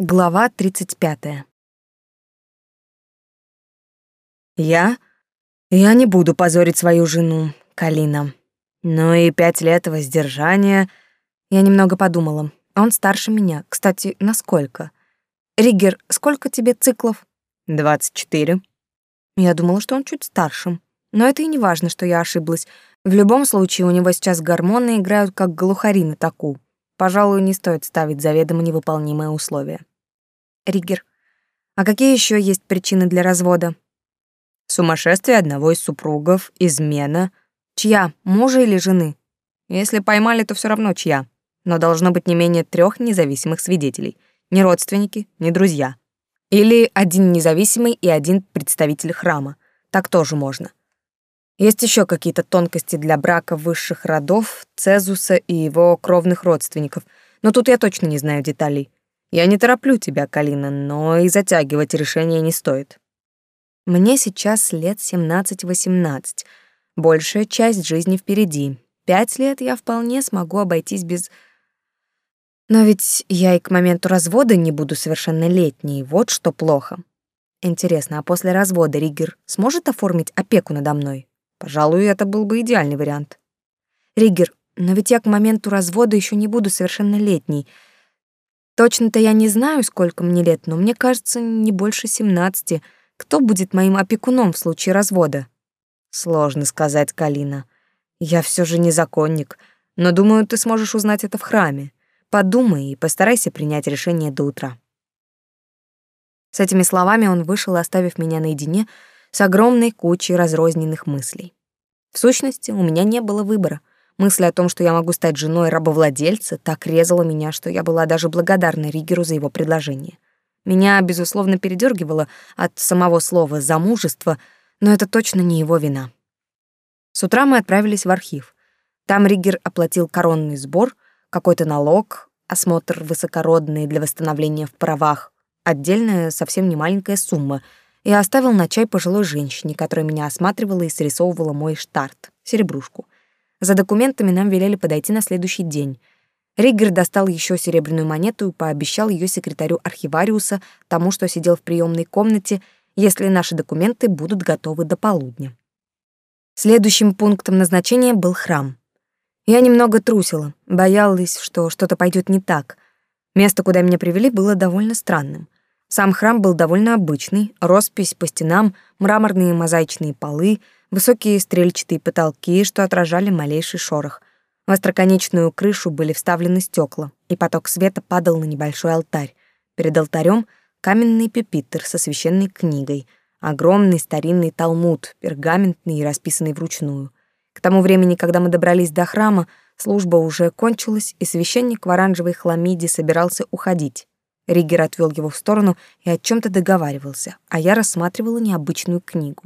Глава 35. Я? Я не буду позорить свою жену, Калина. Ну и пять лет воздержания. Я немного подумала. Он старше меня. Кстати, насколько? Ригер, сколько тебе циклов? Двадцать четыре. Я думала, что он чуть старше. Но это и не важно, что я ошиблась. В любом случае, у него сейчас гормоны играют как глухари на таку. Пожалуй, не стоит ставить заведомо невыполнимые условия. Ригер. А какие еще есть причины для развода? Сумасшествие одного из супругов, измена. Чья, мужа или жены? Если поймали, то все равно чья. Но должно быть не менее трех независимых свидетелей. Не родственники, не друзья. Или один независимый и один представитель храма. Так тоже можно. Есть еще какие-то тонкости для брака высших родов, Цезуса и его кровных родственников, но тут я точно не знаю деталей. Я не тороплю тебя, Калина, но и затягивать решение не стоит. Мне сейчас лет 17-18. Большая часть жизни впереди. Пять лет я вполне смогу обойтись без... Но ведь я и к моменту развода не буду совершеннолетней, вот что плохо. Интересно, а после развода Ригер сможет оформить опеку надо мной? Пожалуй, это был бы идеальный вариант. Ригер, но ведь я к моменту развода еще не буду совершеннолетней — Точно-то я не знаю, сколько мне лет, но мне кажется, не больше семнадцати. Кто будет моим опекуном в случае развода? Сложно сказать, Калина. Я все же не законник, но думаю, ты сможешь узнать это в храме. Подумай и постарайся принять решение до утра. С этими словами он вышел, оставив меня наедине с огромной кучей разрозненных мыслей. В сущности, у меня не было выбора. Мысль о том, что я могу стать женой рабовладельца, так резала меня, что я была даже благодарна Ригеру за его предложение. Меня, безусловно, передергивало от самого слова «замужество», но это точно не его вина. С утра мы отправились в архив. Там Ригер оплатил коронный сбор, какой-то налог, осмотр высокородный для восстановления в правах, отдельная совсем не маленькая сумма, и оставил на чай пожилой женщине, которая меня осматривала и срисовывала мой штарт, серебрушку — за документами нам велели подойти на следующий день. Риггер достал еще серебряную монету и пообещал ее секретарю архивариуса, тому, что сидел в приемной комнате, если наши документы будут готовы до полудня. Следующим пунктом назначения был храм. Я немного трусила, боялась, что что-то пойдет не так. Место, куда меня привели, было довольно странным. Сам храм был довольно обычный, роспись по стенам, мраморные мозаичные полы — высокие стрельчатые потолки, что отражали малейший шорох. В остроконечную крышу были вставлены стекла, и поток света падал на небольшой алтарь. Перед алтарем каменный пепитер со священной книгой, огромный старинный талмуд, пергаментный и расписанный вручную. К тому времени, когда мы добрались до храма, служба уже кончилась, и священник в оранжевой хламиде собирался уходить. Ригер отвел его в сторону и о чем то договаривался, а я рассматривала необычную книгу.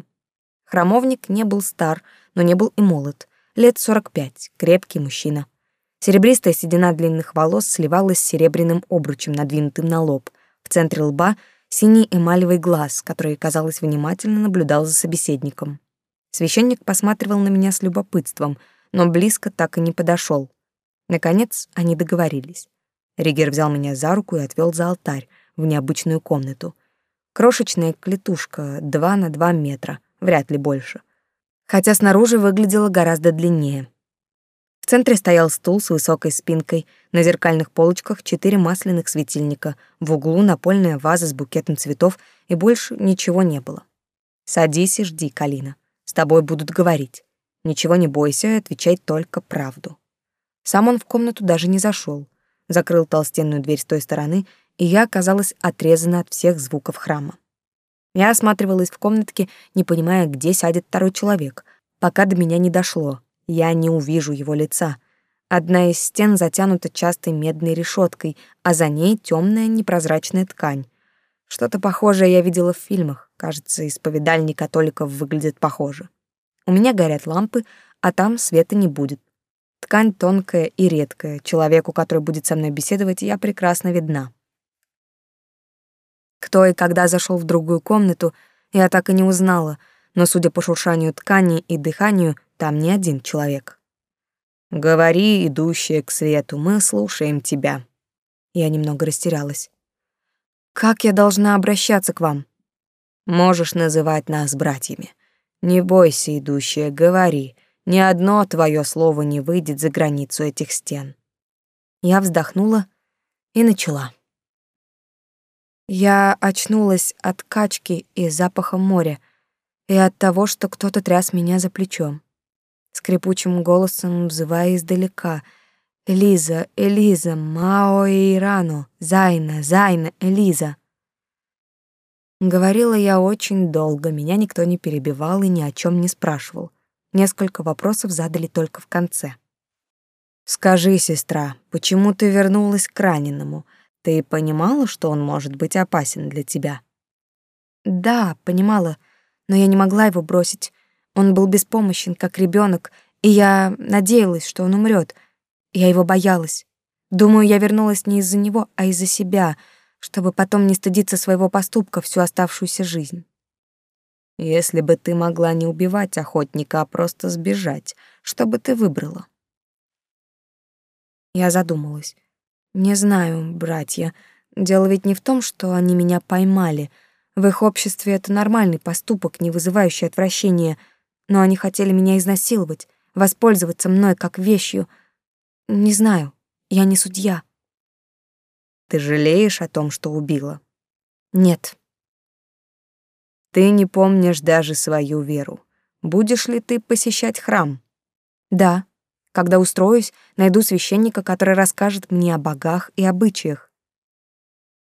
Храмовник не был стар, но не был и молод. Лет сорок пять, крепкий мужчина. Серебристая седина длинных волос сливалась с серебряным обручем, надвинутым на лоб. В центре лба синий эмалевый глаз, который, казалось, внимательно наблюдал за собеседником. Священник посматривал на меня с любопытством, но близко так и не подошел. Наконец, они договорились. Ригер взял меня за руку и отвел за алтарь, в необычную комнату. Крошечная клетушка, два на два метра — вряд ли больше. Хотя снаружи выглядело гораздо длиннее. В центре стоял стул с высокой спинкой, на зеркальных полочках четыре масляных светильника, в углу напольная ваза с букетом цветов, и больше ничего не было. «Садись и жди, Калина. С тобой будут говорить. Ничего не бойся и отвечай только правду». Сам он в комнату даже не зашел, закрыл толстенную дверь с той стороны, и я оказалась отрезана от всех звуков храма. Я осматривалась в комнатке, не понимая, где сядет второй человек, пока до меня не дошло. Я не увижу его лица. Одна из стен затянута частой медной решеткой, а за ней темная непрозрачная ткань. Что-то похожее я видела в фильмах. Кажется, исповедальни католиков выглядят похоже. У меня горят лампы, а там света не будет. Ткань тонкая и редкая. Человеку, который будет со мной беседовать, я прекрасно видна. Кто и когда зашел в другую комнату, я так и не узнала, но, судя по шуршанию ткани и дыханию, там не один человек. «Говори, идущая к свету, мы слушаем тебя». Я немного растерялась. Как я должна обращаться к вам? Можешь называть нас братьями. Не бойся, идущая, говори. Ни одно твое слово не выйдет за границу этих стен. Я вздохнула и начала. Я очнулась от качки и запаха моря, и от того, что кто-то тряс меня за плечом. Скрипучим голосом взывая издалека — Элиза, Элиза, Мао и Ирану, Зайна, Зайна, Элиза. Говорила я очень долго, меня никто не перебивал и ни о чем не спрашивал. Несколько вопросов задали только в конце. «Скажи, сестра, почему ты вернулась к раненому? Ты понимала, что он может быть опасен для тебя?» «Да, понимала, но я не могла его бросить. Он был беспомощен, как ребенок, и я надеялась, что он умрет. Я его боялась. Думаю, я вернулась не из-за него, а из-за себя, чтобы потом не стыдиться своего поступка всю оставшуюся жизнь. Если бы ты могла не убивать охотника, а просто сбежать, что бы ты выбрала? Я задумалась. Не знаю, братья. Дело ведь не в том, что они меня поймали. В их обществе это нормальный поступок, не вызывающий отвращения, но они хотели меня изнасиловать, воспользоваться мной как вещью — не знаю, я не судья. Ты жалеешь о том, что убила? Нет. Ты не помнишь даже свою веру. Будешь ли ты посещать храм? Да. Когда устроюсь, найду священника, который расскажет мне о богах и обычаях.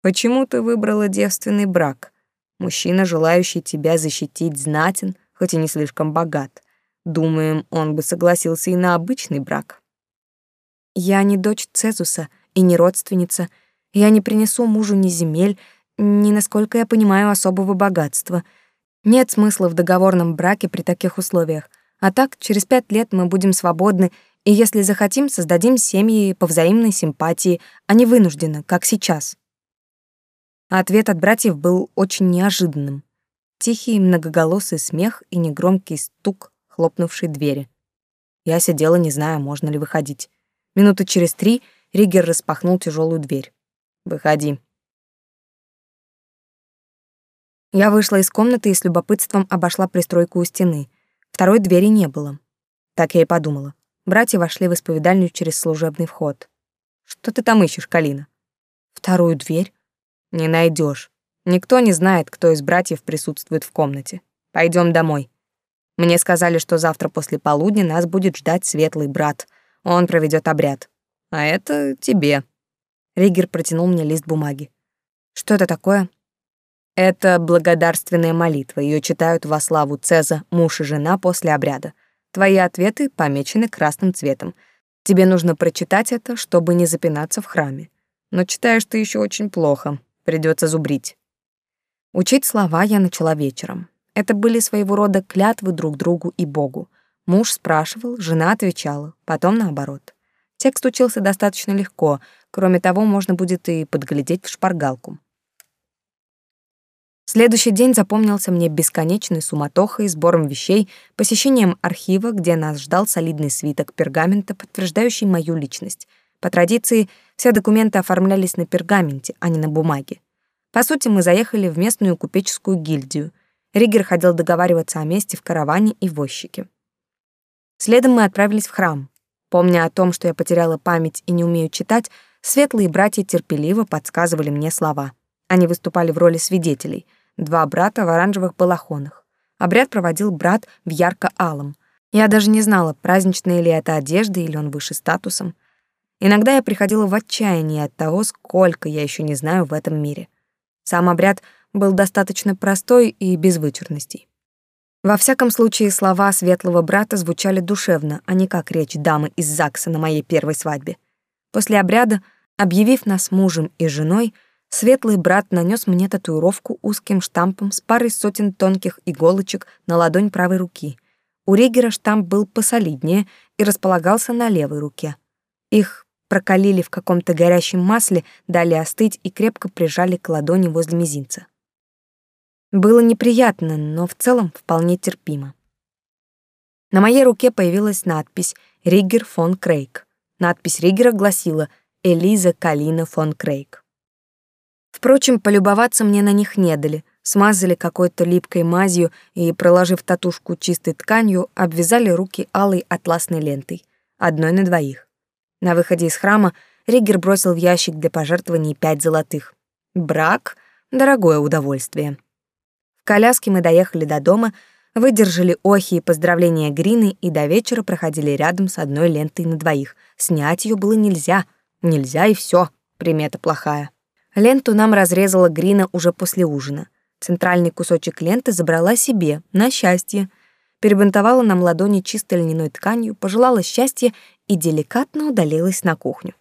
Почему ты выбрала девственный брак? Мужчина, желающий тебя защитить, знатен, хоть и не слишком богат. Думаем, он бы согласился и на обычный брак. Я не дочь Цезуса и не родственница. Я не принесу мужу ни земель, ни, насколько я понимаю, особого богатства. Нет смысла в договорном браке при таких условиях. А так, через пять лет мы будем свободны, и если захотим, создадим семьи по взаимной симпатии, а не вынужденно, как сейчас. Ответ от братьев был очень неожиданным. Тихий многоголосый смех и негромкий стук хлопнувшей двери. Я сидела, не зная, можно ли выходить. Минуты через три Ригер распахнул тяжелую дверь. «Выходи». Я вышла из комнаты и с любопытством обошла пристройку у стены. Второй двери не было. Так я и подумала. Братья вошли в исповедальню через служебный вход. «Что ты там ищешь, Калина?» «Вторую дверь?» «Не найдешь. Никто не знает, кто из братьев присутствует в комнате. Пойдем домой. Мне сказали, что завтра после полудня нас будет ждать светлый брат — он проведет обряд. А это тебе. Ригер протянул мне лист бумаги. Что это такое? Это благодарственная молитва. Ее читают во славу Цеза, муж и жена после обряда. Твои ответы помечены красным цветом. Тебе нужно прочитать это, чтобы не запинаться в храме. Но читаешь ты еще очень плохо. Придется зубрить. Учить слова я начала вечером. Это были своего рода клятвы друг другу и Богу. Муж спрашивал, жена отвечала, потом наоборот. Текст учился достаточно легко, кроме того, можно будет и подглядеть в шпаргалку. Следующий день запомнился мне бесконечной суматохой, сбором вещей, посещением архива, где нас ждал солидный свиток пергамента, подтверждающий мою личность. По традиции, все документы оформлялись на пергаменте, а не на бумаге. По сути, мы заехали в местную купеческую гильдию. Ригер хотел договариваться о месте в караване и возчике. Следом мы отправились в храм. Помня о том, что я потеряла память и не умею читать, светлые братья терпеливо подсказывали мне слова. Они выступали в роли свидетелей. Два брата в оранжевых балахонах. Обряд проводил брат в ярко-алом. Я даже не знала, праздничная ли это одежда или он выше статусом. Иногда я приходила в отчаяние от того, сколько я еще не знаю в этом мире. Сам обряд был достаточно простой и без вычурностей. Во всяком случае, слова светлого брата звучали душевно, а не как речь дамы из ЗАГСа на моей первой свадьбе. После обряда, объявив нас мужем и женой, светлый брат нанес мне татуировку узким штампом с парой сотен тонких иголочек на ладонь правой руки. У Ригера штамп был посолиднее и располагался на левой руке. Их прокалили в каком-то горящем масле, дали остыть и крепко прижали к ладони возле мизинца. Было неприятно, но в целом вполне терпимо. На моей руке появилась надпись «Риггер фон Крейг». Надпись Риггера гласила «Элиза Калина фон Крейг». Впрочем, полюбоваться мне на них не дали. Смазали какой-то липкой мазью и, проложив татушку чистой тканью, обвязали руки алой атласной лентой, одной на двоих. На выходе из храма Ригер бросил в ящик для пожертвований пять золотых. Брак — дорогое удовольствие. В коляске мы доехали до дома, выдержали охи и поздравления Грины и до вечера проходили рядом с одной лентой на двоих. Снять ее было нельзя. Нельзя и все. Примета плохая. Ленту нам разрезала Грина уже после ужина. Центральный кусочек ленты забрала себе, на счастье. Перебинтовала нам ладони чистой льняной тканью, пожелала счастья и деликатно удалилась на кухню.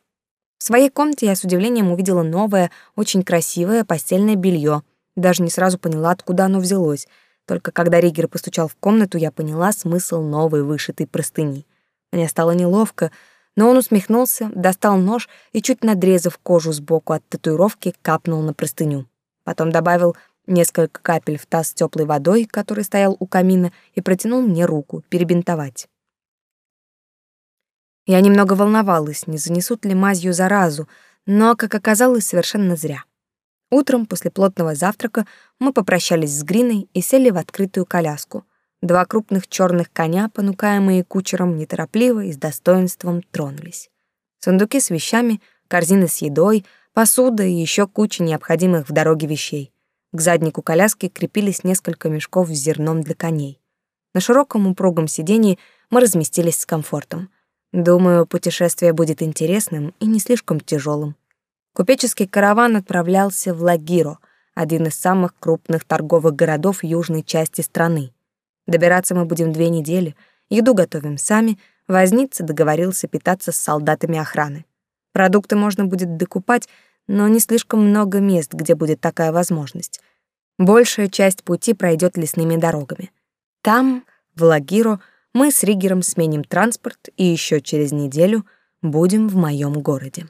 В своей комнате я с удивлением увидела новое, очень красивое постельное белье. Даже не сразу поняла, откуда оно взялось. Только когда Ригер постучал в комнату, я поняла смысл новой вышитой простыни. Мне стало неловко, но он усмехнулся, достал нож и, чуть надрезав кожу сбоку от татуировки, капнул на простыню. Потом добавил несколько капель в таз с теплой водой, который стоял у камина, и протянул мне руку перебинтовать. Я немного волновалась, не занесут ли мазью заразу, но, как оказалось, совершенно зря. Утром после плотного завтрака мы попрощались с Гриной и сели в открытую коляску. Два крупных черных коня, понукаемые кучером, неторопливо и с достоинством тронулись. Сундуки с вещами, корзины с едой, посуда и еще куча необходимых в дороге вещей. К заднику коляски крепились несколько мешков с зерном для коней. На широком упругом сиденье мы разместились с комфортом. Думаю, путешествие будет интересным и не слишком тяжелым. Купеческий караван отправлялся в Лагиро, один из самых крупных торговых городов южной части страны. Добираться мы будем две недели, еду готовим сами, возница договорился питаться с солдатами охраны. Продукты можно будет докупать, но не слишком много мест, где будет такая возможность. Большая часть пути пройдет лесными дорогами. Там, в Лагиро, мы с Ригером сменим транспорт и еще через неделю будем в моем городе.